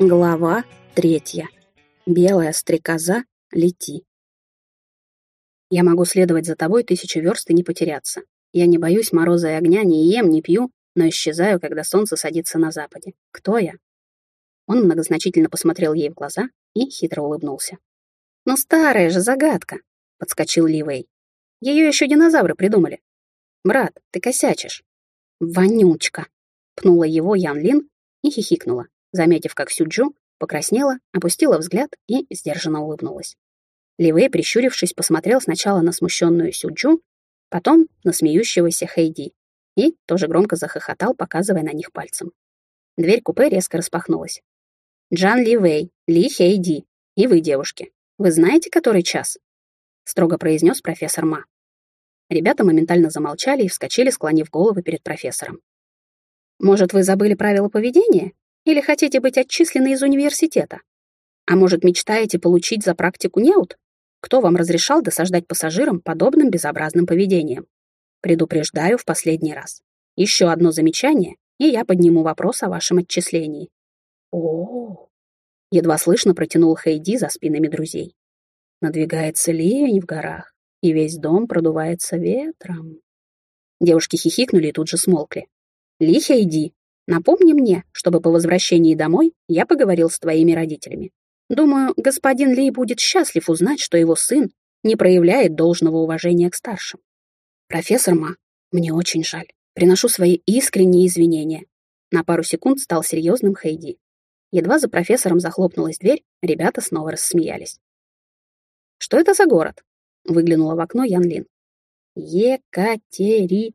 Глава третья. Белая стрекоза, лети. Я могу следовать за тобой тысячу верст и не потеряться. Я не боюсь мороза и огня, не ем, не пью, но исчезаю, когда солнце садится на западе. Кто я? Он многозначительно посмотрел ей в глаза и хитро улыбнулся. «Ну старая же загадка!» — подскочил Ливей. «Ее еще динозавры придумали. Брат, ты косячишь». «Вонючка!» — пнула его Ян Лин и хихикнула заметив, как Сюджу покраснела, опустила взгляд и сдержанно улыбнулась. Ливей, прищурившись, посмотрел сначала на смущенную Сюджу, потом на смеющегося Хейди и тоже громко захохотал, показывая на них пальцем. Дверь купе резко распахнулась. «Джан Ливей, Ли Хейди, и вы, девушки, вы знаете, который час?» — строго произнес профессор Ма. Ребята моментально замолчали и вскочили, склонив головы перед профессором. «Может, вы забыли правила поведения?» Или хотите быть отчислены из университета? А может, мечтаете получить за практику неуд? Кто вам разрешал досаждать пассажирам подобным безобразным поведением? Предупреждаю в последний раз. Еще одно замечание, и я подниму вопрос о вашем отчислении. О, едва слышно протянул Хейди за спинами друзей. Надвигается ливень в горах, и весь дом продувается ветром. Девушки хихикнули и тут же смолкли. Ли Хейди, Напомни мне, чтобы по возвращении домой я поговорил с твоими родителями. Думаю, господин Ли будет счастлив узнать, что его сын не проявляет должного уважения к старшим. Профессор Ма, мне очень жаль. Приношу свои искренние извинения. На пару секунд стал серьезным Хейди. Едва за профессором захлопнулась дверь, ребята снова рассмеялись. «Что это за город?» — выглянула в окно Ян Лин. «Екатери...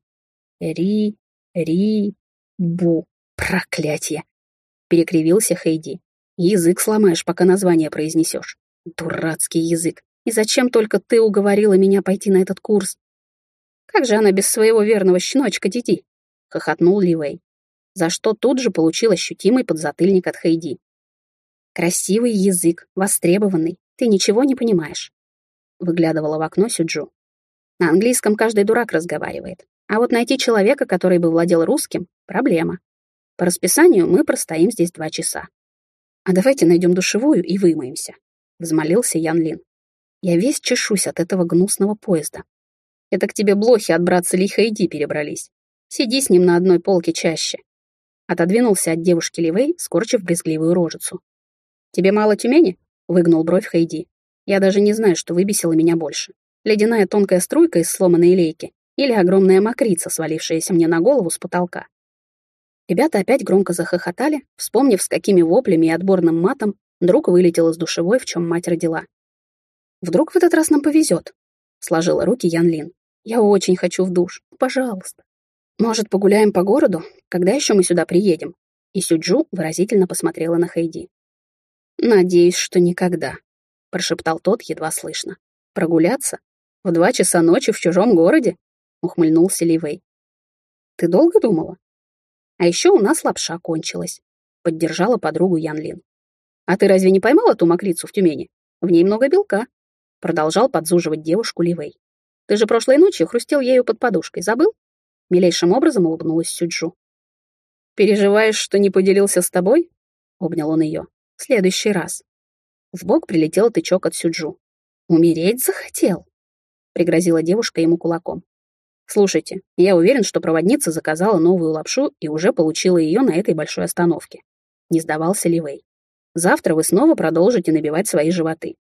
Ри... Ри... Бу. Проклятье! Перекривился Хейди. Язык сломаешь, пока название произнесешь. Дурацкий язык. И зачем только ты уговорила меня пойти на этот курс? Как же она без своего верного щеночка Диди? Хохотнул Ливей. За что тут же получил ощутимый подзатыльник от Хейди. Красивый язык, востребованный. Ты ничего не понимаешь. Выглядывала в окно Сюджу. На английском каждый дурак разговаривает. А вот найти человека, который бы владел русским, проблема. По расписанию мы простоим здесь два часа. А давайте найдем душевую и вымоемся, взмолился Ян Лин. Я весь чешусь от этого гнусного поезда. Это к тебе блохи от братца Лиха Иди перебрались. Сиди с ним на одной полке чаще. Отодвинулся от девушки Ливей, скорчив брезгливую рожицу. «Тебе мало Тюмени?» — выгнул бровь Хайди. «Я даже не знаю, что выбесило меня больше. Ледяная тонкая струйка из сломанной лейки или огромная мокрица, свалившаяся мне на голову с потолка. Ребята опять громко захохотали, вспомнив, с какими воплями и отборным матом друг вылетел из душевой, в чем мать родила. «Вдруг в этот раз нам повезет?» — сложила руки Ян Лин. «Я очень хочу в душ. Пожалуйста. Может, погуляем по городу? Когда еще мы сюда приедем?» И Сюджу выразительно посмотрела на Хэйди. «Надеюсь, что никогда», — прошептал тот едва слышно. «Прогуляться? В два часа ночи в чужом городе?» — ухмыльнулся Ливей. «Ты долго думала?» А еще у нас лапша кончилась. Поддержала подругу Ян Лин. А ты разве не поймала ту мокрицу в Тюмени? В ней много белка. Продолжал подзуживать девушку Ливей. Ты же прошлой ночью хрустел ею под подушкой, забыл? Милейшим образом улыбнулась Сюджу. «Переживаешь, что не поделился с тобой?» — обнял он ее. «В следующий раз». В бок прилетел тычок от Сюджу. «Умереть захотел?» — пригрозила девушка ему кулаком. Слушайте, я уверен, что проводница заказала новую лапшу и уже получила ее на этой большой остановке. Не сдавался Ливей. Завтра вы снова продолжите набивать свои животы.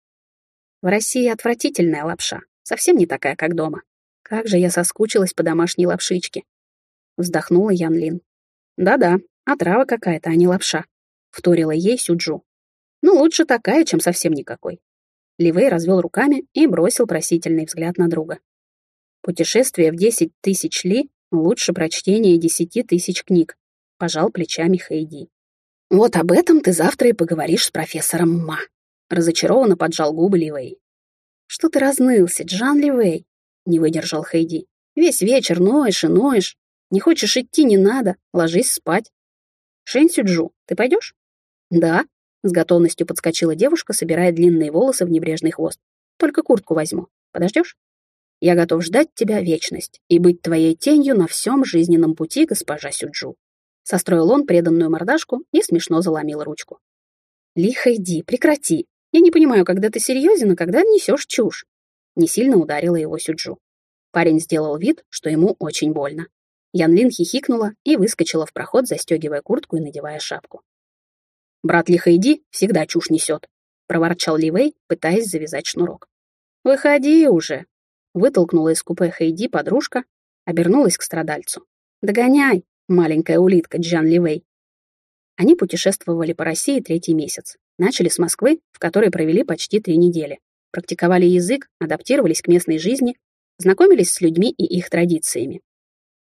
В России отвратительная лапша, совсем не такая, как дома. Как же я соскучилась по домашней лапшичке. Вздохнула Ян Лин. Да-да, отрава какая-то, а не лапша. Вторила ей Сюджу. Ну, лучше такая, чем совсем никакой. Ливей развел руками и бросил просительный взгляд на друга. Путешествие в десять тысяч ли лучше прочтения десяти тысяч книг, пожал плечами Хейди. Вот об этом ты завтра и поговоришь с профессором Ма. Разочарованно поджал губы Ливей. Что ты разнылся, Джан Ливей? Не выдержал Хейди. Весь вечер ноешь и ноешь. Не хочешь идти, не надо. Ложись спать. Шэнь Сюджу, ты пойдешь? Да. С готовностью подскочила девушка, собирая длинные волосы в небрежный хвост. Только куртку возьму. Подождешь? Я готов ждать тебя вечность и быть твоей тенью на всем жизненном пути, госпожа Сюджу. Состроил он преданную мордашку и смешно заломил ручку. Лихо иди, прекрати. Я не понимаю, когда ты серьезен, а когда несешь чушь. Не сильно ударила его Сюджу. Парень сделал вид, что ему очень больно. Янлин хихикнула и выскочила в проход, застегивая куртку и надевая шапку. «Брат Лихайди всегда чушь несет», — проворчал Ливей, пытаясь завязать шнурок. «Выходи уже!» — вытолкнула из купе Хайди подружка, обернулась к страдальцу. «Догоняй, маленькая улитка Джан Ливей!» Они путешествовали по России третий месяц. Начали с Москвы, в которой провели почти три недели. Практиковали язык, адаптировались к местной жизни, знакомились с людьми и их традициями.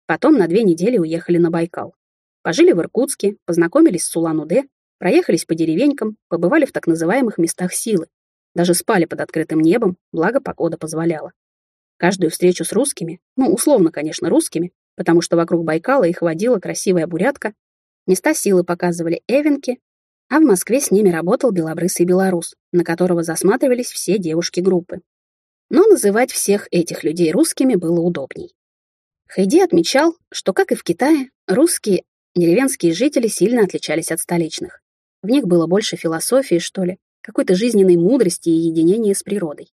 Потом на две недели уехали на Байкал. Пожили в Иркутске, познакомились с Улан-Удэ, проехались по деревенькам, побывали в так называемых местах силы. Даже спали под открытым небом, благо погода позволяла. Каждую встречу с русскими, ну, условно, конечно, русскими, потому что вокруг Байкала их водила красивая бурятка, места силы показывали эвенки, а в Москве с ними работал белобрысый белорус, на которого засматривались все девушки группы. Но называть всех этих людей русскими было удобней. Хайди отмечал, что, как и в Китае, русские деревенские жители сильно отличались от столичных. В них было больше философии, что ли, какой-то жизненной мудрости и единения с природой.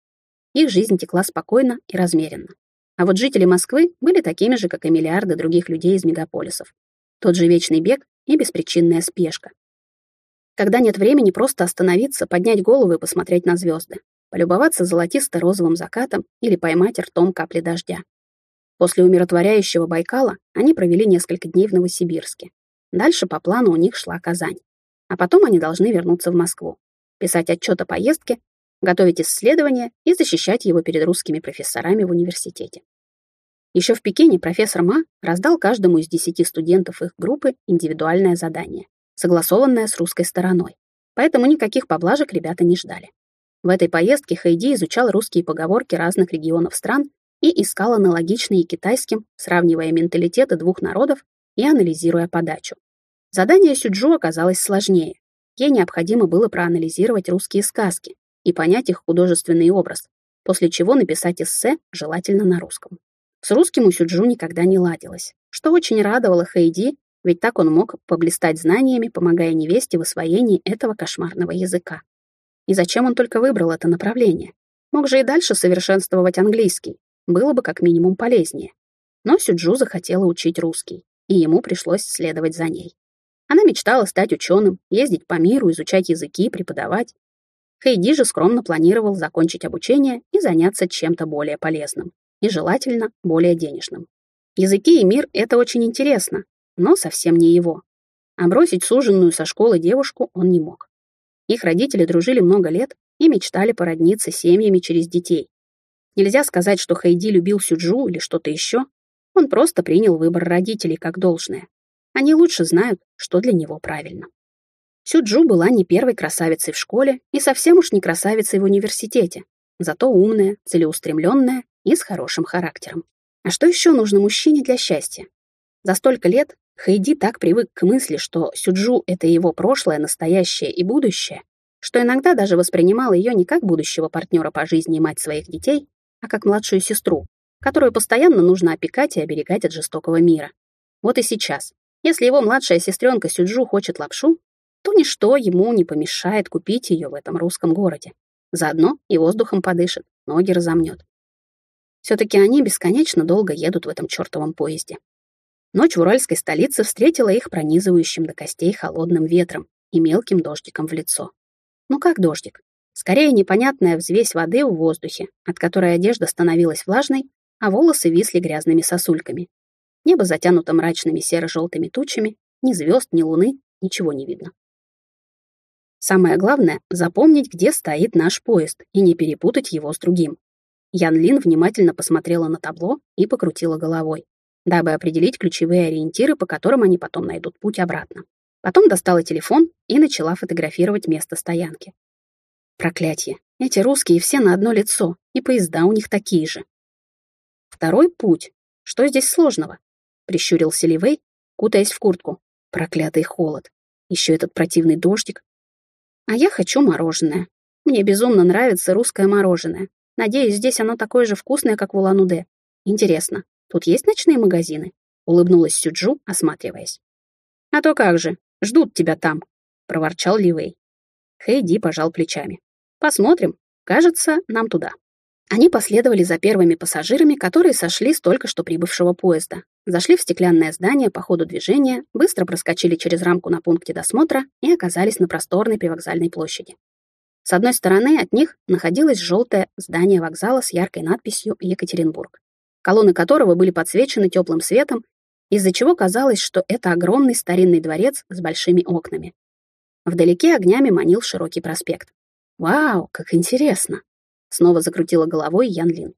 Их жизнь текла спокойно и размеренно. А вот жители Москвы были такими же, как и миллиарды других людей из мегаполисов. Тот же вечный бег и беспричинная спешка. Когда нет времени просто остановиться, поднять голову и посмотреть на звезды, полюбоваться золотисто-розовым закатом или поймать ртом капли дождя. После умиротворяющего Байкала они провели несколько дней в Новосибирске. Дальше по плану у них шла Казань. А потом они должны вернуться в Москву, писать отчет о поездке, готовить исследования и защищать его перед русскими профессорами в университете. Еще в Пекине профессор Ма раздал каждому из десяти студентов их группы индивидуальное задание, согласованное с русской стороной. Поэтому никаких поблажек ребята не ждали. В этой поездке Хайди изучал русские поговорки разных регионов стран и искал аналогичные китайским, сравнивая менталитеты двух народов и анализируя подачу. Задание Сюджу оказалось сложнее. Ей необходимо было проанализировать русские сказки и понять их художественный образ, после чего написать эссе, желательно на русском. С русским у Сюджу никогда не ладилось, что очень радовало Хэйди, ведь так он мог поблистать знаниями, помогая невесте в освоении этого кошмарного языка. И зачем он только выбрал это направление? Мог же и дальше совершенствовать английский, было бы как минимум полезнее. Но Сюджу захотела учить русский, и ему пришлось следовать за ней. Она мечтала стать ученым, ездить по миру, изучать языки, преподавать. Хейди же скромно планировал закончить обучение и заняться чем-то более полезным, и желательно более денежным. Языки и мир — это очень интересно, но совсем не его. А бросить суженную со школы девушку он не мог. Их родители дружили много лет и мечтали породниться семьями через детей, Нельзя сказать, что Хайди любил Сюджу или что-то еще. Он просто принял выбор родителей как должное. Они лучше знают, что для него правильно. Сюджу была не первой красавицей в школе и совсем уж не красавицей в университете, зато умная, целеустремленная и с хорошим характером. А что еще нужно мужчине для счастья? За столько лет Хайди так привык к мысли, что Сюджу — это его прошлое, настоящее и будущее, что иногда даже воспринимал ее не как будущего партнера по жизни и мать своих детей, а как младшую сестру, которую постоянно нужно опекать и оберегать от жестокого мира. Вот и сейчас. Если его младшая сестренка Сюджу хочет лапшу, то ничто ему не помешает купить ее в этом русском городе. Заодно и воздухом подышит, ноги разомнет. Все-таки они бесконечно долго едут в этом чертовом поезде. Ночь в уральской столице встретила их пронизывающим до костей холодным ветром и мелким дождиком в лицо. Ну как дождик? Скорее, непонятная взвесь воды в воздухе, от которой одежда становилась влажной, а волосы висли грязными сосульками. Небо затянуто мрачными серо-желтыми тучами, ни звезд, ни луны, ничего не видно. Самое главное — запомнить, где стоит наш поезд, и не перепутать его с другим. Ян Лин внимательно посмотрела на табло и покрутила головой, дабы определить ключевые ориентиры, по которым они потом найдут путь обратно. Потом достала телефон и начала фотографировать место стоянки. Проклятье. Эти русские все на одно лицо, и поезда у них такие же. Второй путь. Что здесь сложного? Прищурился Ливей, кутаясь в куртку. Проклятый холод. Еще этот противный дождик. А я хочу мороженое. Мне безумно нравится русское мороженое. Надеюсь, здесь оно такое же вкусное, как в Улан-Удэ. Интересно, тут есть ночные магазины?» — улыбнулась Сюджу, осматриваясь. «А то как же, ждут тебя там», — проворчал Ливей. Хейди пожал плечами. «Посмотрим. Кажется, нам туда». Они последовали за первыми пассажирами, которые сошли с только что прибывшего поезда. Зашли в стеклянное здание по ходу движения, быстро проскочили через рамку на пункте досмотра и оказались на просторной привокзальной площади. С одной стороны от них находилось желтое здание вокзала с яркой надписью «Екатеринбург», колонны которого были подсвечены теплым светом, из-за чего казалось, что это огромный старинный дворец с большими окнами. Вдалеке огнями манил широкий проспект. «Вау, как интересно!» — снова закрутила головой Ян Лин.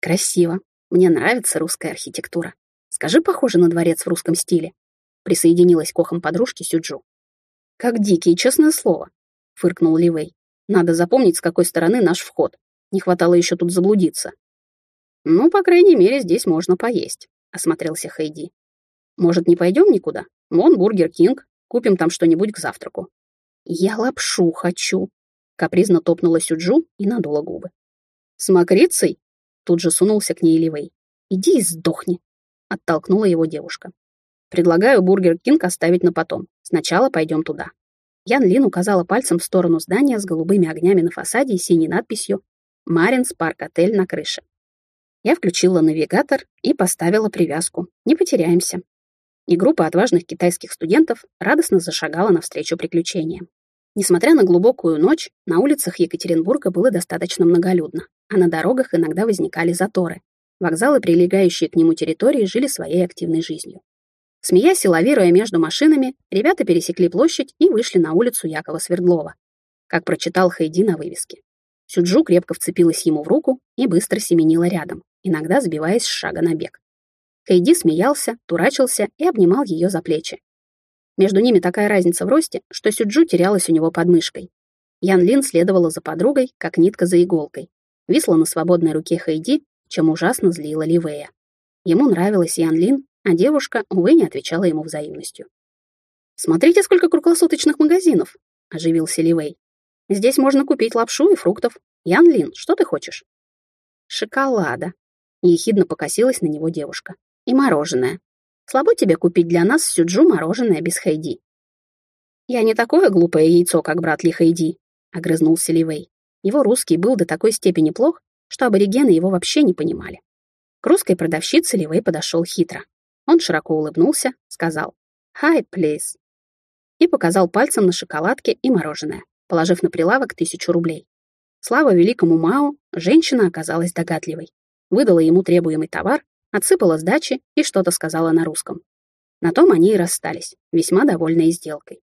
«Красиво. Мне нравится русская архитектура. Скажи, похоже на дворец в русском стиле?» Присоединилась к охам подружки Сюджу. «Как дикий, честное слово фыркнул Ливей. Надо запомнить, с какой стороны наш вход. Не хватало еще тут заблудиться. Ну, по крайней мере, здесь можно поесть, осмотрелся Хейди. Может, не пойдем никуда? Вон Burger King, купим там что-нибудь к завтраку. Я лапшу хочу, капризно топнула Сюджу и надула губы. С мокрицей? Тут же сунулся к ней Ливей. Иди и сдохни, оттолкнула его девушка. Предлагаю Burger King оставить на потом. Сначала пойдем туда. Ян Лин указала пальцем в сторону здания с голубыми огнями на фасаде и синей надписью «Маринс Парк Отель» на крыше. Я включила навигатор и поставила привязку. Не потеряемся. И группа отважных китайских студентов радостно зашагала навстречу приключениям. Несмотря на глубокую ночь, на улицах Екатеринбурга было достаточно многолюдно, а на дорогах иногда возникали заторы. Вокзалы, прилегающие к нему территории, жили своей активной жизнью. Смеясь и лавируя между машинами, ребята пересекли площадь и вышли на улицу Якова Свердлова, как прочитал Хайди на вывеске. Сюджу крепко вцепилась ему в руку и быстро семенила рядом, иногда сбиваясь с шага на бег. Хайди смеялся, турачился и обнимал ее за плечи. Между ними такая разница в росте, что Сюджу терялась у него под мышкой. Ян Лин следовала за подругой, как нитка за иголкой. Висла на свободной руке Хайди, чем ужасно злила Ливея. Ему нравилась Ян Лин, а девушка, увы, не отвечала ему взаимностью. «Смотрите, сколько круглосуточных магазинов!» — оживился Ливей. «Здесь можно купить лапшу и фруктов. Ян Лин, что ты хочешь?» «Шоколада», — ехидно покосилась на него девушка. «И мороженое. Слабо тебе купить для нас сюджу мороженое без Хайди». «Я не такое глупое яйцо, как брат Ли Хайди», — огрызнулся Ливей. Его русский был до такой степени плох, что аборигены его вообще не понимали. К русской продавщице Ливей подошел хитро. Он широко улыбнулся, сказал «Hi, please» и показал пальцем на шоколадке и мороженое, положив на прилавок тысячу рублей. Слава великому Мао, женщина оказалась догадливой. Выдала ему требуемый товар, отсыпала сдачи и что-то сказала на русском. На том они и расстались, весьма довольные сделкой.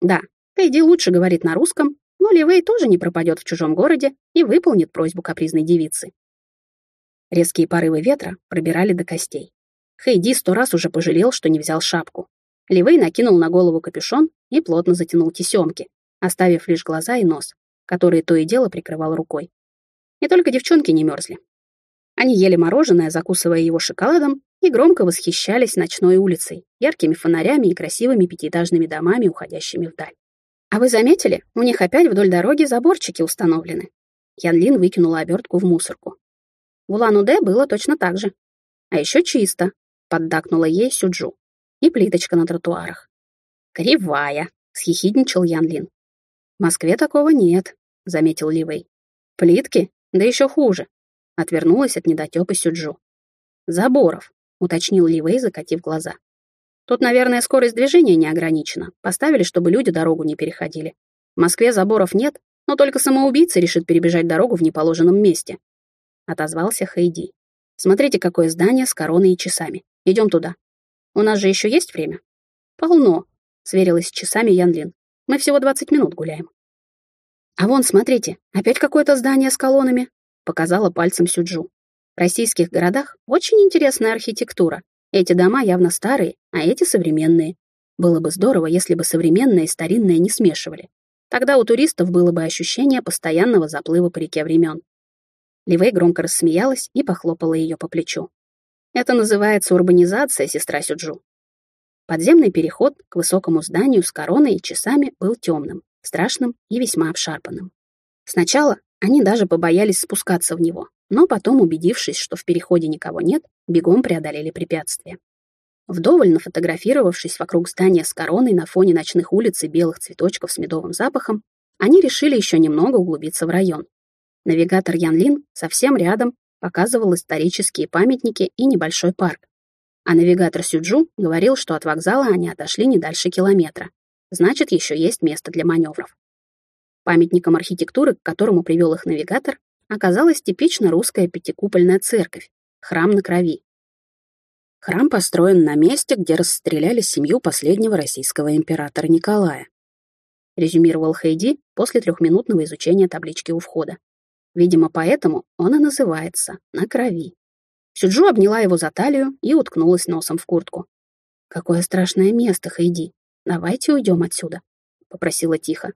Да, Кэйди лучше говорит на русском, но Ливей тоже не пропадет в чужом городе и выполнит просьбу капризной девицы. Резкие порывы ветра пробирали до костей. Хейди сто раз уже пожалел, что не взял шапку. Ливей накинул на голову капюшон и плотно затянул тесемки, оставив лишь глаза и нос, которые то и дело прикрывал рукой. И только девчонки не мерзли. Они ели мороженое, закусывая его шоколадом, и громко восхищались ночной улицей, яркими фонарями и красивыми пятиэтажными домами, уходящими вдаль. А вы заметили, у них опять вдоль дороги заборчики установлены. Ян Лин выкинула обертку в мусорку. В Улан-Удэ было точно так же. А еще чисто, поддакнула ей Сюджу. И плиточка на тротуарах. Кривая, съехидничал Ян Лин. В Москве такого нет, заметил Ливей. Плитки? Да еще хуже. Отвернулась от недотепы Сюджу. Заборов, уточнил Ливей, закатив глаза. Тут, наверное, скорость движения не ограничена. Поставили, чтобы люди дорогу не переходили. В Москве заборов нет, но только самоубийца решит перебежать дорогу в неположенном месте. Отозвался Хейди. Смотрите, какое здание с короной и часами. Идем туда. У нас же еще есть время? Полно, сверилась с часами Янлин. Мы всего 20 минут гуляем. А вон, смотрите, опять какое-то здание с колоннами, показала пальцем Сюджу. В российских городах очень интересная архитектура. Эти дома явно старые, а эти современные. Было бы здорово, если бы современное и старинное не смешивали. Тогда у туристов было бы ощущение постоянного заплыва по реке времен. Ливей громко рассмеялась и похлопала ее по плечу. Это называется урбанизация, сестра Сюджу. Подземный переход к высокому зданию с короной и часами был темным, страшным и весьма обшарпанным. Сначала Они даже побоялись спускаться в него, но потом, убедившись, что в переходе никого нет, бегом преодолели препятствие. Вдоволь нафотографировавшись вокруг здания с короной на фоне ночных улиц и белых цветочков с медовым запахом, они решили еще немного углубиться в район. Навигатор Ян Лин совсем рядом показывал исторические памятники и небольшой парк. А навигатор Сюджу говорил, что от вокзала они отошли не дальше километра. Значит, еще есть место для маневров. Памятником архитектуры, к которому привел их навигатор, оказалась типично русская пятикупольная церковь, храм на крови. Храм построен на месте, где расстреляли семью последнего российского императора Николая. Резюмировал Хейди после трехминутного изучения таблички у входа. Видимо, поэтому он и называется «на крови». Сюджу обняла его за талию и уткнулась носом в куртку. «Какое страшное место, Хейди. Давайте уйдем отсюда», — попросила тихо.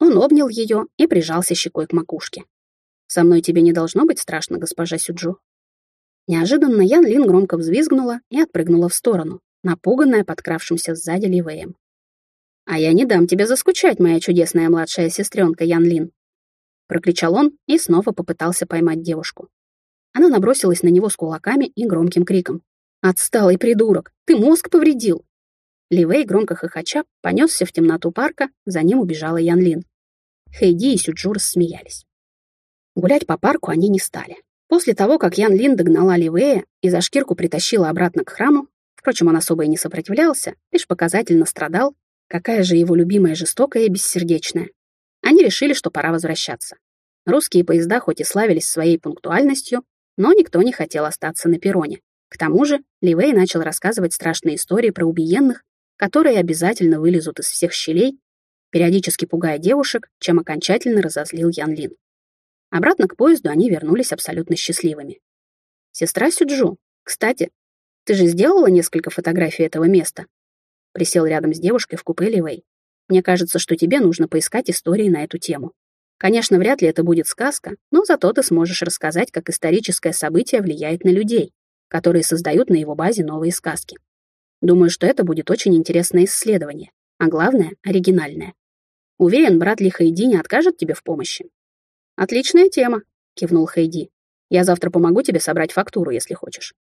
Он обнял ее и прижался щекой к макушке. «Со мной тебе не должно быть страшно, госпожа Сюджу». Неожиданно Ян Лин громко взвизгнула и отпрыгнула в сторону, напуганная подкравшимся сзади Ливеем. «А я не дам тебе заскучать, моя чудесная младшая сестренка Ян Лин!» Прокричал он и снова попытался поймать девушку. Она набросилась на него с кулаками и громким криком. «Отсталый придурок! Ты мозг повредил!» Ливей, громко хохоча, понесся в темноту парка, за ним убежала Ян Лин. Хэйди и Сюджу рассмеялись. Гулять по парку они не стали. После того, как Ян Лин догнала Ливея и за шкирку притащила обратно к храму, впрочем, он особо и не сопротивлялся, лишь показательно страдал, какая же его любимая жестокая и бессердечная. Они решили, что пора возвращаться. Русские поезда хоть и славились своей пунктуальностью, но никто не хотел остаться на перроне. К тому же Ливей начал рассказывать страшные истории про убиенных, которые обязательно вылезут из всех щелей, периодически пугая девушек, чем окончательно разозлил Ян Лин. Обратно к поезду они вернулись абсолютно счастливыми. «Сестра Сюджу, кстати, ты же сделала несколько фотографий этого места?» Присел рядом с девушкой в купе Ливей. «Мне кажется, что тебе нужно поискать истории на эту тему. Конечно, вряд ли это будет сказка, но зато ты сможешь рассказать, как историческое событие влияет на людей, которые создают на его базе новые сказки. Думаю, что это будет очень интересное исследование, а главное — оригинальное. Уверен, брат Ли Хайди не откажет тебе в помощи. «Отличная тема», — кивнул Хэйди. «Я завтра помогу тебе собрать фактуру, если хочешь».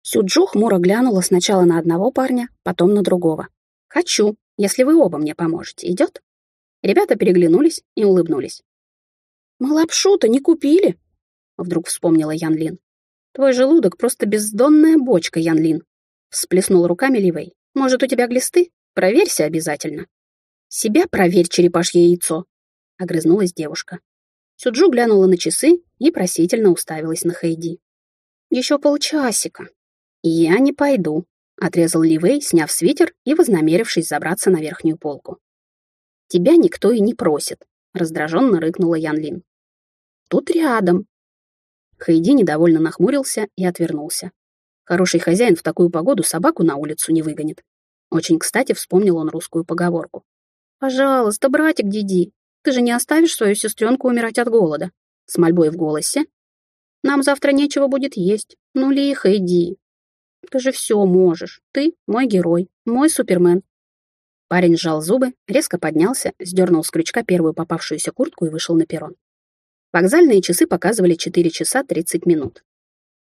Сюджу хмуро глянула сначала на одного парня, потом на другого. «Хочу, если вы оба мне поможете. Идет?» Ребята переглянулись и улыбнулись. «Мы лапшу-то не купили», — вдруг вспомнила Ян Лин. «Твой желудок просто бездонная бочка, Ян Лин», — всплеснул руками Ливей. «Может, у тебя глисты? Проверься обязательно». «Себя проверь, черепашье яйцо», — огрызнулась девушка. Сюджу глянула на часы и просительно уставилась на Хейди. «Еще полчасика». «Я не пойду», — отрезал Ливей, сняв свитер и вознамерившись забраться на верхнюю полку. «Тебя никто и не просит», — раздраженно рыкнула Ян Лин. «Тут рядом». Хейди недовольно нахмурился и отвернулся. Хороший хозяин в такую погоду собаку на улицу не выгонит. Очень кстати вспомнил он русскую поговорку. «Пожалуйста, братик Диди, ты же не оставишь свою сестренку умирать от голода?» С мольбой в голосе. «Нам завтра нечего будет есть. Ну, лихо иди. Ты же все можешь. Ты мой герой, мой супермен». Парень сжал зубы, резко поднялся, сдернул с крючка первую попавшуюся куртку и вышел на перрон. Вокзальные часы показывали 4 часа 30 минут.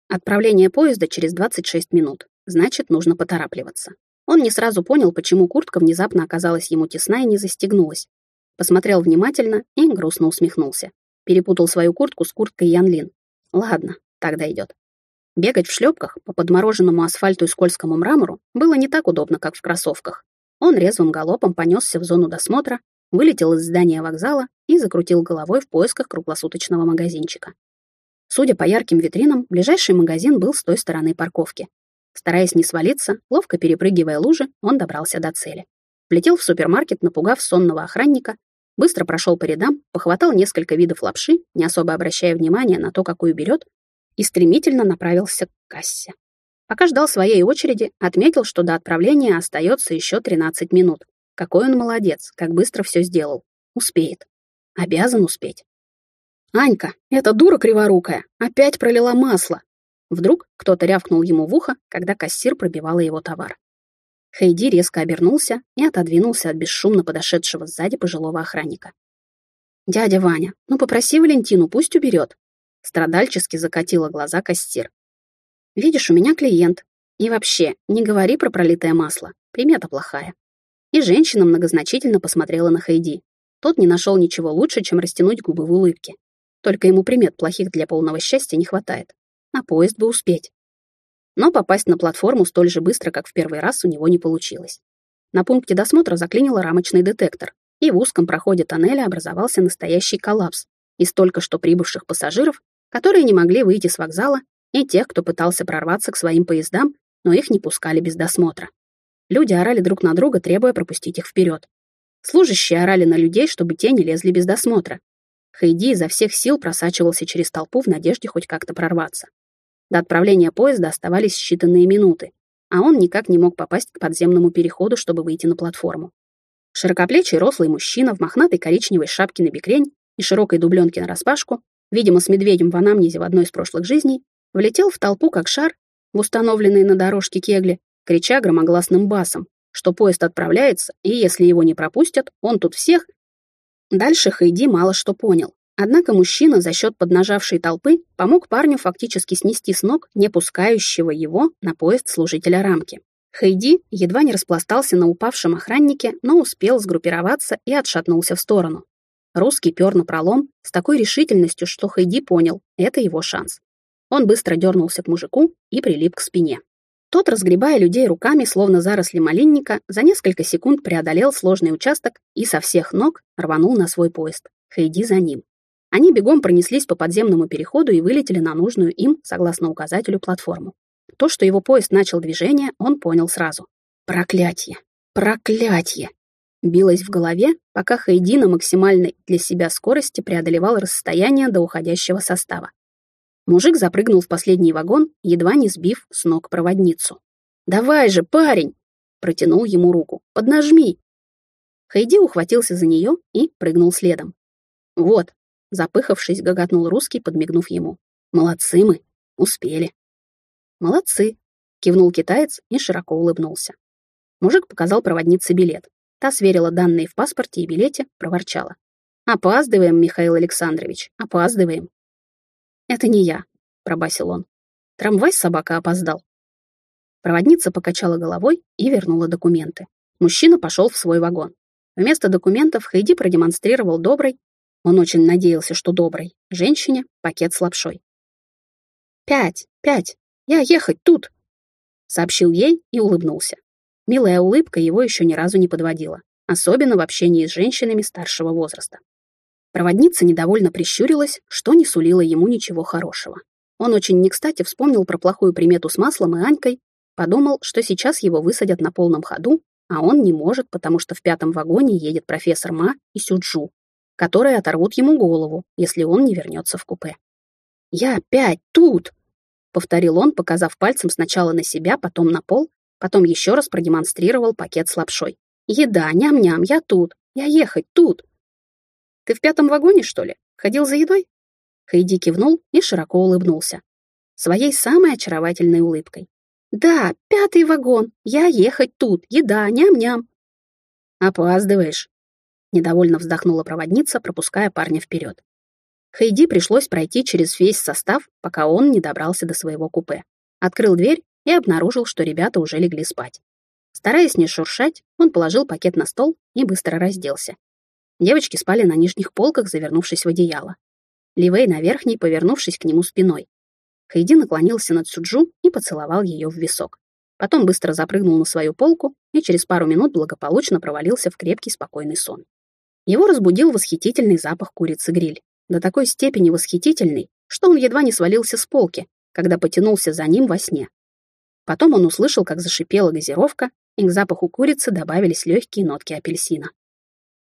Отправление поезда через 26 минут. Значит, нужно поторапливаться. Он не сразу понял, почему куртка внезапно оказалась ему тесна и не застегнулась, Посмотрел внимательно и грустно усмехнулся. Перепутал свою куртку с курткой Янлин. Ладно, тогда идет. Бегать в шлепках по подмороженному асфальту и скользкому мрамору было не так удобно, как в кроссовках. Он резвым галопом понесся в зону досмотра, вылетел из здания вокзала и закрутил головой в поисках круглосуточного магазинчика. Судя по ярким витринам, ближайший магазин был с той стороны парковки. Стараясь не свалиться, ловко перепрыгивая лужи, он добрался до цели. Влетел в супермаркет, напугав сонного охранника, Быстро прошел по рядам, похватал несколько видов лапши, не особо обращая внимания на то, какую берет, и стремительно направился к кассе. Пока ждал своей очереди, отметил, что до отправления остается еще 13 минут. Какой он молодец, как быстро все сделал. Успеет. Обязан успеть. «Анька, эта дура криворукая, опять пролила масло!» Вдруг кто-то рявкнул ему в ухо, когда кассир пробивала его товар. Хейди резко обернулся и отодвинулся от бесшумно подошедшего сзади пожилого охранника. «Дядя Ваня, ну попроси Валентину, пусть уберет». Страдальчески закатила глаза кассир. «Видишь, у меня клиент. И вообще, не говори про пролитое масло. Примета плохая». И женщина многозначительно посмотрела на Хайди. Тот не нашел ничего лучше, чем растянуть губы в улыбке. Только ему примет плохих для полного счастья не хватает. На поезд бы успеть. Но попасть на платформу столь же быстро, как в первый раз, у него не получилось. На пункте досмотра заклинило рамочный детектор, и в узком проходе тоннеля образовался настоящий коллапс из только что прибывших пассажиров, которые не могли выйти с вокзала, и тех, кто пытался прорваться к своим поездам, но их не пускали без досмотра. Люди орали друг на друга, требуя пропустить их вперед. Служащие орали на людей, чтобы те не лезли без досмотра. Хейди изо всех сил просачивался через толпу в надежде хоть как-то прорваться. До отправления поезда оставались считанные минуты, а он никак не мог попасть к подземному переходу, чтобы выйти на платформу. Широкоплечий рослый мужчина в мохнатой коричневой шапке на бекрень и широкой дубленке нараспашку, видимо, с медведем в анамнезе в одной из прошлых жизней, влетел в толпу как шар в установленной на дорожке кегли, крича громогласным басом, что поезд отправляется, и если его не пропустят, он тут всех... Дальше Хайди мало что понял. Однако мужчина за счет поднажавшей толпы помог парню фактически снести с ног не пускающего его на поезд служителя рамки. Хейди едва не распластался на упавшем охраннике, но успел сгруппироваться и отшатнулся в сторону. Русский пер на пролом с такой решительностью, что Хейди понял, это его шанс. Он быстро дернулся к мужику и прилип к спине. Тот, разгребая людей руками, словно заросли малинника, за несколько секунд преодолел сложный участок и со всех ног рванул на свой поезд. Хейди за ним. Они бегом пронеслись по подземному переходу и вылетели на нужную им, согласно указателю, платформу. То, что его поезд начал движение, он понял сразу. Проклятье! Проклятье! Билось в голове, пока Хайди на максимальной для себя скорости преодолевал расстояние до уходящего состава. Мужик запрыгнул в последний вагон, едва не сбив с ног проводницу. «Давай же, парень!» Протянул ему руку. «Поднажми!» Хайди ухватился за нее и прыгнул следом. «Вот!» Запыхавшись, гоготнул русский, подмигнув ему. «Молодцы мы! Успели!» «Молодцы!» — кивнул китаец и широко улыбнулся. Мужик показал проводнице билет. Та сверила данные в паспорте и билете, проворчала. «Опаздываем, Михаил Александрович, опаздываем». «Это не я», — пробасил он. «Трамвай собака опоздал». Проводница покачала головой и вернула документы. Мужчина пошел в свой вагон. Вместо документов Хейди продемонстрировал добрый, он очень надеялся, что добрый, женщине пакет с лапшой. «Пять, пять, я ехать тут!» сообщил ей и улыбнулся. Милая улыбка его еще ни разу не подводила, особенно в общении с женщинами старшего возраста. Проводница недовольно прищурилась, что не сулило ему ничего хорошего. Он очень не кстати вспомнил про плохую примету с маслом и Анькой, подумал, что сейчас его высадят на полном ходу, а он не может, потому что в пятом вагоне едет профессор Ма и Сюджу, которые оторвут ему голову, если он не вернется в купе. «Я опять тут!» — повторил он, показав пальцем сначала на себя, потом на пол, потом еще раз продемонстрировал пакет с лапшой. «Еда, ням-ням, я тут, я ехать тут!» «Ты в пятом вагоне, что ли? Ходил за едой?» Хайди кивнул и широко улыбнулся. Своей самой очаровательной улыбкой. «Да, пятый вагон, я ехать тут, еда, ням-ням!» «Опаздываешь!» Недовольно вздохнула проводница, пропуская парня вперед. Хейди пришлось пройти через весь состав, пока он не добрался до своего купе. Открыл дверь и обнаружил, что ребята уже легли спать. Стараясь не шуршать, он положил пакет на стол и быстро разделся. Девочки спали на нижних полках, завернувшись в одеяло. Ливей на верхней, повернувшись к нему спиной. Хейди наклонился над Суджу и поцеловал ее в висок. Потом быстро запрыгнул на свою полку и через пару минут благополучно провалился в крепкий спокойный сон. Его разбудил восхитительный запах курицы-гриль до такой степени восхитительный, что он едва не свалился с полки, когда потянулся за ним во сне. Потом он услышал, как зашипела газировка, и к запаху курицы добавились легкие нотки апельсина.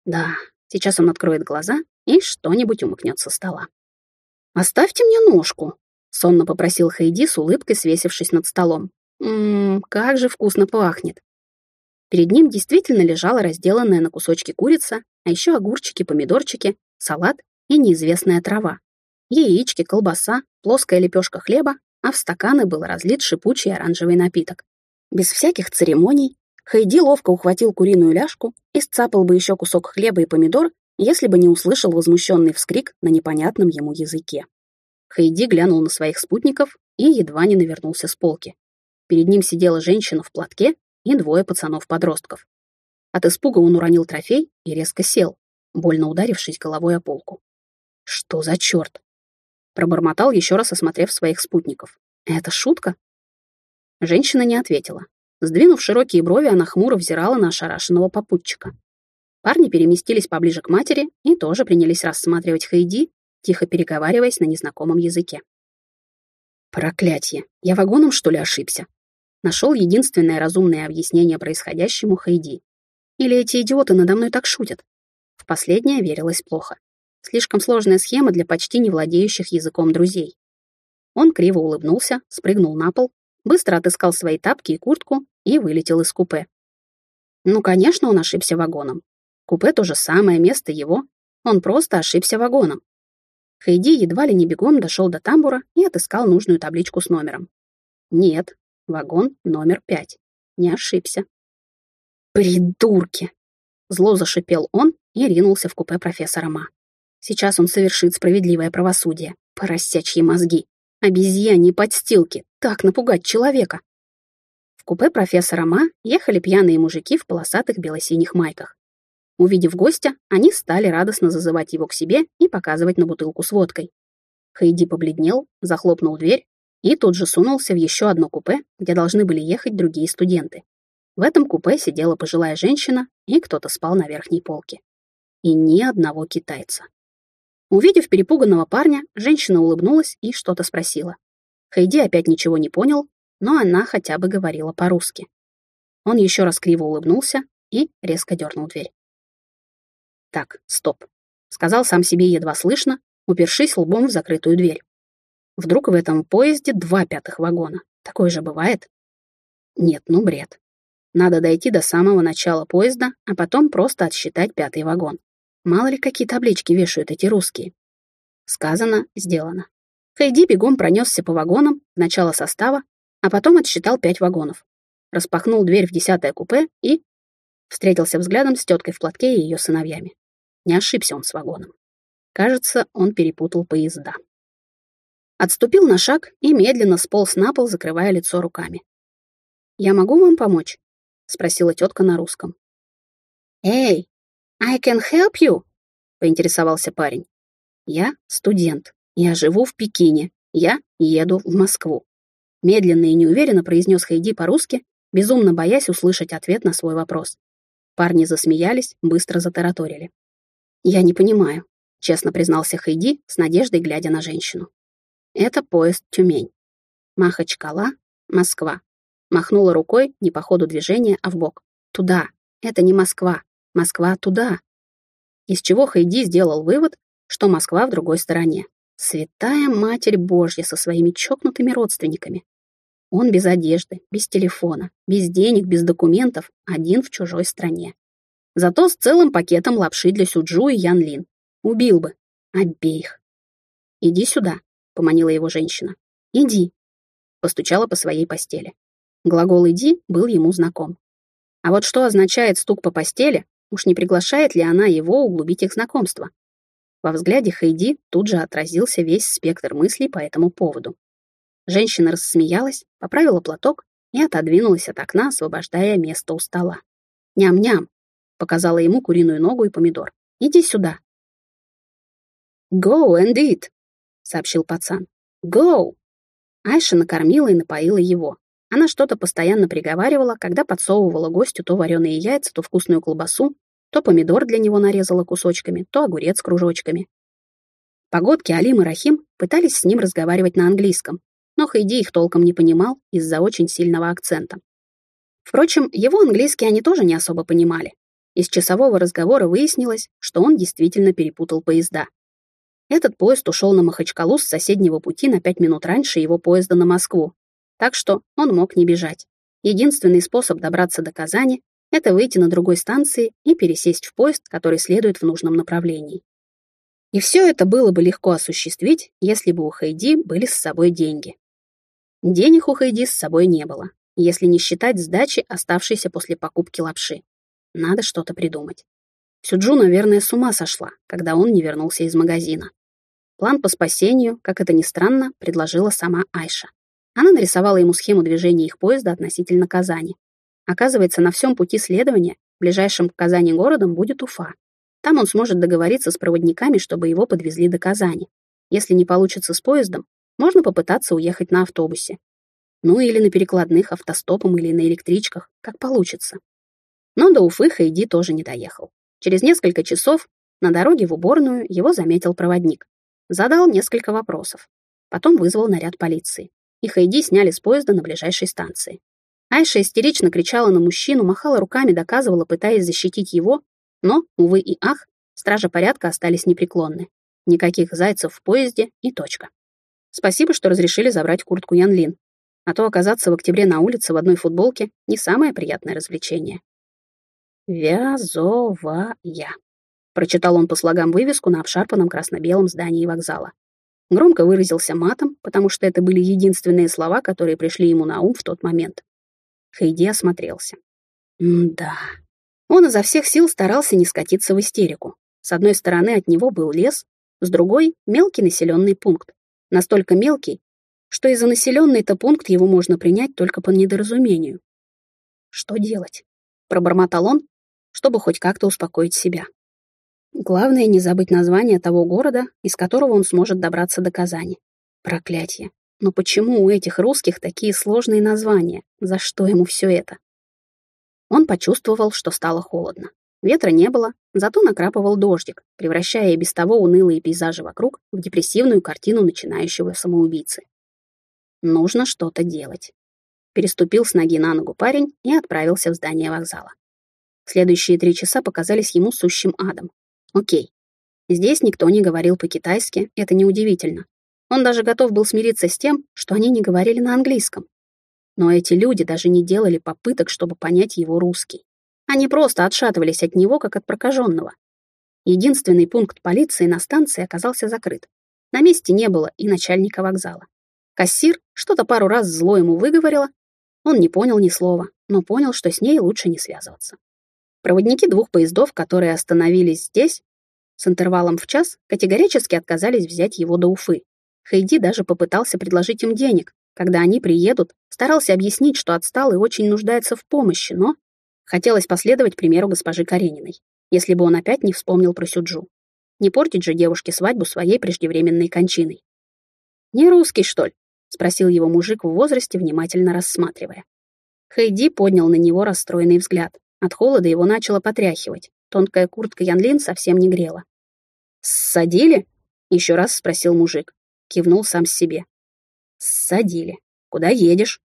Да, сейчас он откроет глаза и что-нибудь умыкнет со стола. «Оставьте мне ножку», — сонно попросил Хейди с улыбкой, свесившись над столом. «Ммм, как же вкусно пахнет». Перед ним действительно лежала разделанная на кусочки курица, а еще огурчики, помидорчики, салат и неизвестная трава. Яички, колбаса, плоская лепешка хлеба, а в стаканы был разлит шипучий оранжевый напиток. Без всяких церемоний Хайди ловко ухватил куриную ляжку и сцапал бы еще кусок хлеба и помидор, если бы не услышал возмущенный вскрик на непонятном ему языке. Хейди глянул на своих спутников и едва не навернулся с полки. Перед ним сидела женщина в платке и двое пацанов-подростков. От испуга он уронил трофей и резко сел, больно ударившись головой о полку. Что за черт? Пробормотал, еще раз осмотрев своих спутников. Это шутка? Женщина не ответила. Сдвинув широкие брови, она хмуро взирала на ошарашенного попутчика. Парни переместились поближе к матери и тоже принялись рассматривать Хейди, тихо переговариваясь на незнакомом языке. «Проклятье! Я вагоном, что ли, ошибся?» Нашел единственное разумное объяснение происходящему Хейди. Или эти идиоты надо мной так шутят? В последнее верилось плохо. Слишком сложная схема для почти не владеющих языком друзей. Он криво улыбнулся, спрыгнул на пол, быстро отыскал свои тапки и куртку и вылетел из купе. Ну, конечно, он ошибся вагоном. Купе то же самое, место его. Он просто ошибся вагоном. Хейди едва ли не бегом дошел до тамбура и отыскал нужную табличку с номером. Нет, вагон номер пять. Не ошибся. «Придурки!» Зло зашипел он и ринулся в купе профессора Ма. Сейчас он совершит справедливое правосудие. Поросячьи мозги. Обезьяньи подстилки. Так напугать человека. В купе профессора Ма ехали пьяные мужики в полосатых белосиних майках. Увидев гостя, они стали радостно зазывать его к себе и показывать на бутылку с водкой. Хейди побледнел, захлопнул дверь и тут же сунулся в еще одно купе, где должны были ехать другие студенты. В этом купе сидела пожилая женщина, и кто-то спал на верхней полке. И ни одного китайца. Увидев перепуганного парня, женщина улыбнулась и что-то спросила. Хайди опять ничего не понял, но она хотя бы говорила по-русски. Он еще раз криво улыбнулся и резко дернул дверь. «Так, стоп», — сказал сам себе едва слышно, упершись лбом в закрытую дверь. «Вдруг в этом поезде два пятых вагона? Такое же бывает?» «Нет, ну бред. Надо дойти до самого начала поезда, а потом просто отсчитать пятый вагон. Мало ли какие таблички вешают эти русские. Сказано, сделано. Хейди бегом пронесся по вагонам начало состава, а потом отсчитал пять вагонов. Распахнул дверь в десятое купе и... Встретился взглядом с теткой в платке и ее сыновьями. Не ошибся он с вагоном. Кажется, он перепутал поезда. Отступил на шаг и медленно сполз на пол, закрывая лицо руками. «Я могу вам помочь?» — спросила тетка на русском. «Эй, «I can help you?» — поинтересовался парень. «Я студент. Я живу в Пекине. Я еду в Москву». Медленно и неуверенно произнес Хайди по-русски, безумно боясь услышать ответ на свой вопрос. Парни засмеялись, быстро затараторили. «Я не понимаю», — честно признался Хайди, с надеждой глядя на женщину. «Это поезд Тюмень. Махачкала, Москва». Махнула рукой не по ходу движения, а в бок. «Туда. Это не Москва. Москва туда. Из чего Хайди сделал вывод, что Москва в другой стороне. Святая Матерь Божья со своими чокнутыми родственниками. Он без одежды, без телефона, без денег, без документов, один в чужой стране. Зато с целым пакетом лапши для Сюджу и Ян Лин. Убил бы. Обеих. «Иди сюда», — поманила его женщина. «Иди», — постучала по своей постели. Глагол «иди» был ему знаком. А вот что означает стук по постели, Уж не приглашает ли она его углубить их знакомство? Во взгляде Хейди тут же отразился весь спектр мыслей по этому поводу. Женщина рассмеялась, поправила платок и отодвинулась от окна, освобождая место у стола. «Ням-ням!» — показала ему куриную ногу и помидор. «Иди сюда!» «Go and eat!» — сообщил пацан. «Go!» Айша накормила и напоила его, она что-то постоянно приговаривала, когда подсовывала гостю то вареные яйца, то вкусную колбасу, то помидор для него нарезала кусочками, то огурец кружочками. Погодки Алим и Рахим пытались с ним разговаривать на английском, но Хайди их толком не понимал из-за очень сильного акцента. Впрочем, его английский они тоже не особо понимали. Из часового разговора выяснилось, что он действительно перепутал поезда. Этот поезд ушел на Махачкалу с соседнего пути на пять минут раньше его поезда на Москву, так что он мог не бежать. Единственный способ добраться до Казани — это выйти на другой станции и пересесть в поезд, который следует в нужном направлении. И все это было бы легко осуществить, если бы у Хайди были с собой деньги. Денег у Хайди с собой не было, если не считать сдачи, оставшейся после покупки лапши. Надо что-то придумать. Сюджу, наверное, с ума сошла, когда он не вернулся из магазина. План по спасению, как это ни странно, предложила сама Айша. Она нарисовала ему схему движения их поезда относительно Казани. Оказывается, на всем пути следования ближайшим к Казани городом будет Уфа. Там он сможет договориться с проводниками, чтобы его подвезли до Казани. Если не получится с поездом, можно попытаться уехать на автобусе. Ну или на перекладных автостопом или на электричках, как получится. Но до Уфы Хайди тоже не доехал. Через несколько часов на дороге в уборную его заметил проводник. Задал несколько вопросов. Потом вызвал наряд полиции. И Хайди сняли с поезда на ближайшей станции. Айша истерично кричала на мужчину, махала руками, доказывала, пытаясь защитить его, но, увы и ах, стражи порядка остались непреклонны. Никаких зайцев в поезде и точка. Спасибо, что разрешили забрать куртку Янлин. А то оказаться в октябре на улице в одной футболке — не самое приятное развлечение. «Вязовая», Прочитал он по слогам вывеску на обшарпанном красно-белом здании вокзала. Громко выразился матом, потому что это были единственные слова, которые пришли ему на ум в тот момент. Хейди осмотрелся. да. Он изо всех сил старался не скатиться в истерику. С одной стороны от него был лес, с другой — мелкий населенный пункт. Настолько мелкий, что из-за населенный-то пункт его можно принять только по недоразумению. «Что делать?» — пробормотал он, чтобы хоть как-то успокоить себя. Главное не забыть название того города, из которого он сможет добраться до Казани. Проклятье. Но почему у этих русских такие сложные названия? За что ему все это? Он почувствовал, что стало холодно. Ветра не было, зато накрапывал дождик, превращая и без того унылые пейзажи вокруг в депрессивную картину начинающего самоубийцы. Нужно что-то делать. Переступил с ноги на ногу парень и отправился в здание вокзала. Следующие три часа показались ему сущим адом. Окей. Здесь никто не говорил по-китайски, это неудивительно. Он даже готов был смириться с тем, что они не говорили на английском. Но эти люди даже не делали попыток, чтобы понять его русский. Они просто отшатывались от него, как от прокаженного. Единственный пункт полиции на станции оказался закрыт. На месте не было и начальника вокзала. Кассир что-то пару раз зло ему выговорила. Он не понял ни слова, но понял, что с ней лучше не связываться. Проводники двух поездов, которые остановились здесь, с интервалом в час, категорически отказались взять его до Уфы. Хейди даже попытался предложить им денег. Когда они приедут, старался объяснить, что отстал и очень нуждается в помощи, но хотелось последовать примеру госпожи Карениной, если бы он опять не вспомнил про Сюджу. Не портить же девушке свадьбу своей преждевременной кончиной. «Не русский, что ли?» — спросил его мужик в возрасте, внимательно рассматривая. Хейди поднял на него расстроенный взгляд. От холода его начало потряхивать. Тонкая куртка Янлин совсем не грела. «Ссадили?» — еще раз спросил мужик. Кивнул сам себе. «Ссадили. Куда едешь?»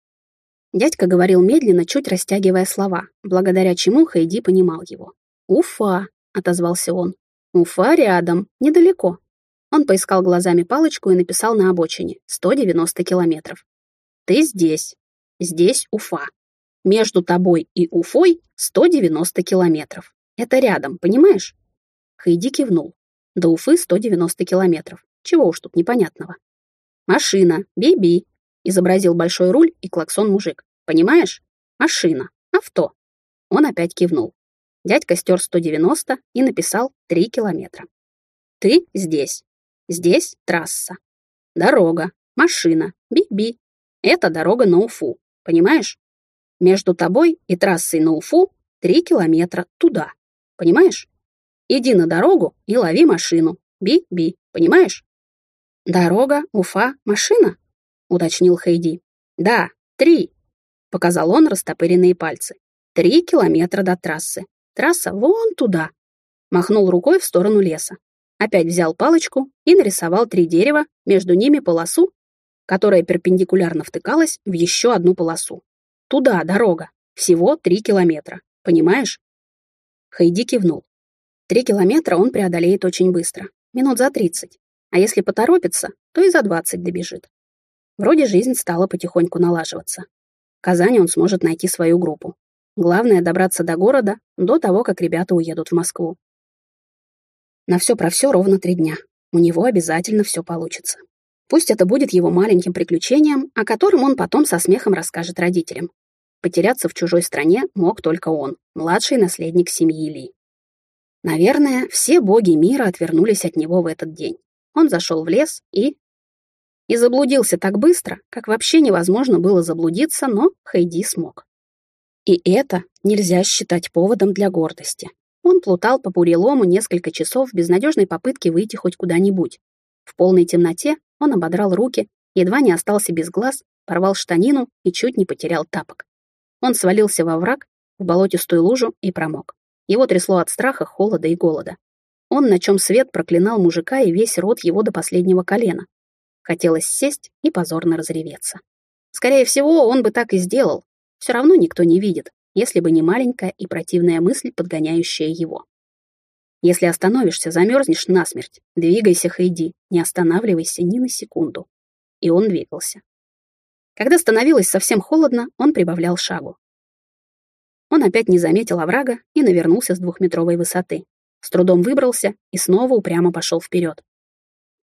Дядька говорил медленно, чуть растягивая слова, благодаря чему Хайди понимал его. «Уфа», — отозвался он. «Уфа рядом, недалеко». Он поискал глазами палочку и написал на обочине. «190 километров». «Ты здесь. Здесь Уфа. Между тобой и Уфой 190 километров. Это рядом, понимаешь?» Хайди кивнул. До Уфы 190 километров. Чего уж тут непонятного. «Машина, би-би», — изобразил большой руль и клаксон мужик. «Понимаешь? Машина, авто». Он опять кивнул. Дядька стер 190 и написал 3 километра. «Ты здесь. Здесь трасса. Дорога, машина, би-би. Это дорога на Уфу, понимаешь? Между тобой и трассой на Уфу три километра туда. Понимаешь? Иди на дорогу и лови машину. Би-би. Понимаешь? Дорога, Уфа, машина? Уточнил Хейди. Да, три. Показал он растопыренные пальцы. Три километра до трассы. Трасса вон туда. Махнул рукой в сторону леса. Опять взял палочку и нарисовал три дерева, между ними полосу, которая перпендикулярно втыкалась в еще одну полосу. Туда дорога. Всего три километра. Понимаешь?» Хайди кивнул. Три километра он преодолеет очень быстро. Минут за тридцать. А если поторопится, то и за двадцать добежит. Вроде жизнь стала потихоньку налаживаться. В Казани он сможет найти свою группу. Главное — добраться до города до того, как ребята уедут в Москву. На все про все ровно три дня. У него обязательно все получится. Пусть это будет его маленьким приключением, о котором он потом со смехом расскажет родителям. Потеряться в чужой стране мог только он, младший наследник семьи Ли. Наверное, все боги мира отвернулись от него в этот день. Он зашел в лес и... И заблудился так быстро, как вообще невозможно было заблудиться, но Хейди смог. И это нельзя считать поводом для гордости. Он плутал по бурелому несколько часов в безнадежной попытке выйти хоть куда-нибудь. В полной темноте он ободрал руки, едва не остался без глаз, порвал штанину и чуть не потерял тапок. Он свалился во враг, в болотистую лужу и промок. Его трясло от страха, холода и голода. Он, на чем свет, проклинал мужика и весь рот его до последнего колена. Хотелось сесть и позорно разреветься. Скорее всего, он бы так и сделал. Все равно никто не видит, если бы не маленькая и противная мысль, подгоняющая его. Если остановишься, замерзнешь насмерть. Двигайся, Хейди, не останавливайся ни на секунду. И он двигался. Когда становилось совсем холодно, он прибавлял шагу. Он опять не заметил оврага и навернулся с двухметровой высоты. С трудом выбрался и снова упрямо пошел вперед.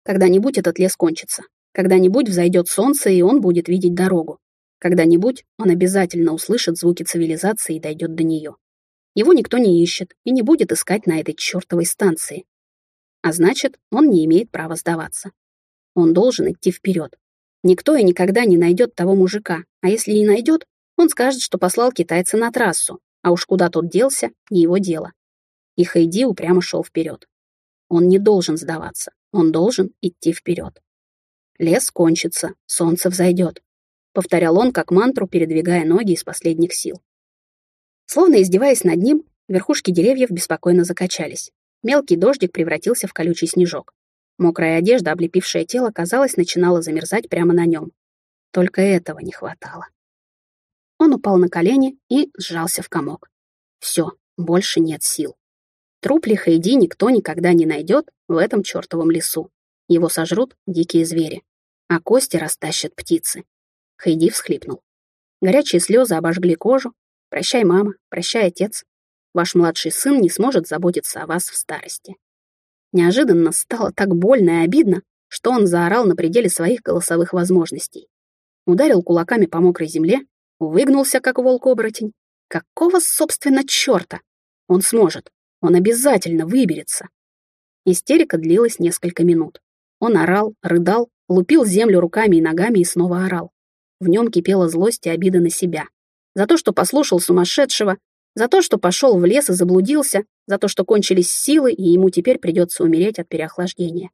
Когда-нибудь этот лес кончится. Когда-нибудь взойдет солнце, и он будет видеть дорогу. Когда-нибудь он обязательно услышит звуки цивилизации и дойдет до нее. Его никто не ищет и не будет искать на этой чертовой станции. А значит, он не имеет права сдаваться. Он должен идти вперед. Никто и никогда не найдет того мужика, а если и найдет, он скажет, что послал китайца на трассу, а уж куда тот делся, не его дело. И Хайди упрямо шел вперед. Он не должен сдаваться, он должен идти вперед. Лес кончится, солнце взойдет. Повторял он как мантру, передвигая ноги из последних сил. Словно издеваясь над ним, верхушки деревьев беспокойно закачались. Мелкий дождик превратился в колючий снежок. Мокрая одежда, облепившая тело, казалось, начинала замерзать прямо на нем. Только этого не хватало. Он упал на колени и сжался в комок. Все, больше нет сил. Труп ли Хейди никто никогда не найдет в этом чертовом лесу. Его сожрут дикие звери, а кости растащат птицы. Хейди всхлипнул. Горячие слезы обожгли кожу. «Прощай, мама, прощай, отец. Ваш младший сын не сможет заботиться о вас в старости». Неожиданно стало так больно и обидно, что он заорал на пределе своих голосовых возможностей. Ударил кулаками по мокрой земле, Выгнулся, как волк-оборотень. Какого, собственно, черта? Он сможет. Он обязательно выберется. Истерика длилась несколько минут. Он орал, рыдал, лупил землю руками и ногами и снова орал. В нем кипела злость и обида на себя. За то, что послушал сумасшедшего, за то, что пошел в лес и заблудился, за то, что кончились силы, и ему теперь придется умереть от переохлаждения.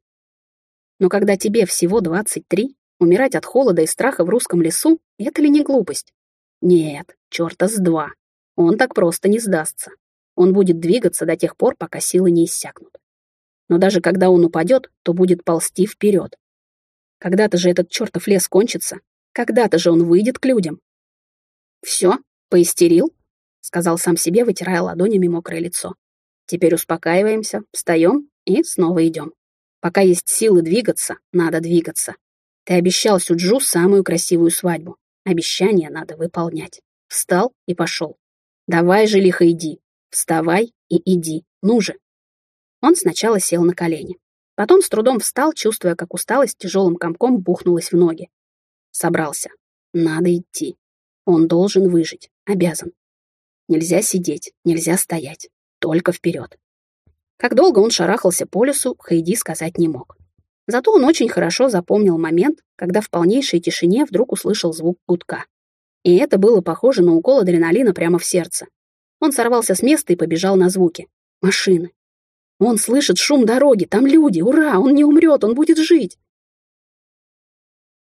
Но когда тебе всего 23, умирать от холода и страха в русском лесу — это ли не глупость? Нет, черта с два. Он так просто не сдастся. Он будет двигаться до тех пор, пока силы не иссякнут. Но даже когда он упадет, то будет ползти вперед. Когда-то же этот чертов лес кончится. Когда-то же он выйдет к людям. Все, поистерил, сказал сам себе, вытирая ладонями мокрое лицо. Теперь успокаиваемся, встаем и снова идем. Пока есть силы двигаться, надо двигаться. Ты обещал Сюджу самую красивую свадьбу. Обещание надо выполнять. Встал и пошел. Давай же, лихо, иди. Вставай и иди. Ну же. Он сначала сел на колени. Потом с трудом встал, чувствуя, как усталость тяжелым комком бухнулась в ноги. Собрался. Надо идти. Он должен выжить. Обязан. Нельзя сидеть, нельзя стоять. Только вперед. Как долго он шарахался по лесу, Хайди сказать не мог. Зато он очень хорошо запомнил момент, когда в полнейшей тишине вдруг услышал звук гудка. И это было похоже на укол адреналина прямо в сердце. Он сорвался с места и побежал на звуки. Машины. Он слышит шум дороги, там люди, ура, он не умрет, он будет жить.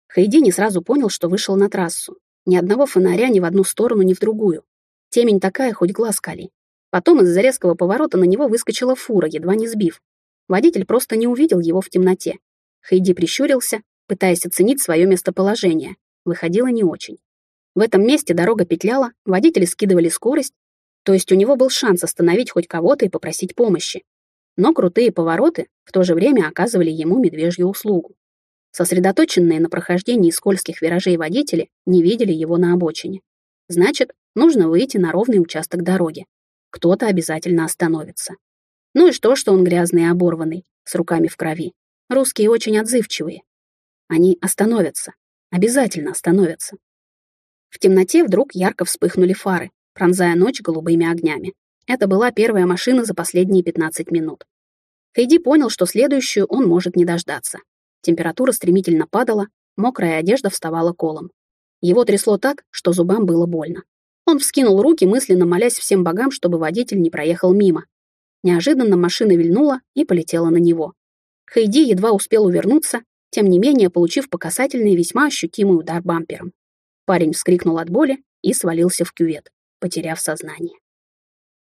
Хайди не сразу понял, что вышел на трассу. Ни одного фонаря ни в одну сторону, ни в другую. Темень такая, хоть глаз кали. Потом из-за резкого поворота на него выскочила фура, едва не сбив. Водитель просто не увидел его в темноте. Хейди прищурился, пытаясь оценить свое местоположение. Выходило не очень. В этом месте дорога петляла, водители скидывали скорость, то есть у него был шанс остановить хоть кого-то и попросить помощи. Но крутые повороты в то же время оказывали ему медвежью услугу. Сосредоточенные на прохождении скользких виражей водители не видели его на обочине. Значит, нужно выйти на ровный участок дороги. Кто-то обязательно остановится. Ну и что, что он грязный и оборванный, с руками в крови. Русские очень отзывчивые. Они остановятся. Обязательно остановятся. В темноте вдруг ярко вспыхнули фары, пронзая ночь голубыми огнями. Это была первая машина за последние 15 минут. Хейди понял, что следующую он может не дождаться. Температура стремительно падала, мокрая одежда вставала колом. Его трясло так, что зубам было больно. Он вскинул руки, мысленно молясь всем богам, чтобы водитель не проехал мимо. Неожиданно машина вильнула и полетела на него. Хейди едва успел увернуться, тем не менее получив по касательной весьма ощутимый удар бампером. Парень вскрикнул от боли и свалился в кювет, потеряв сознание.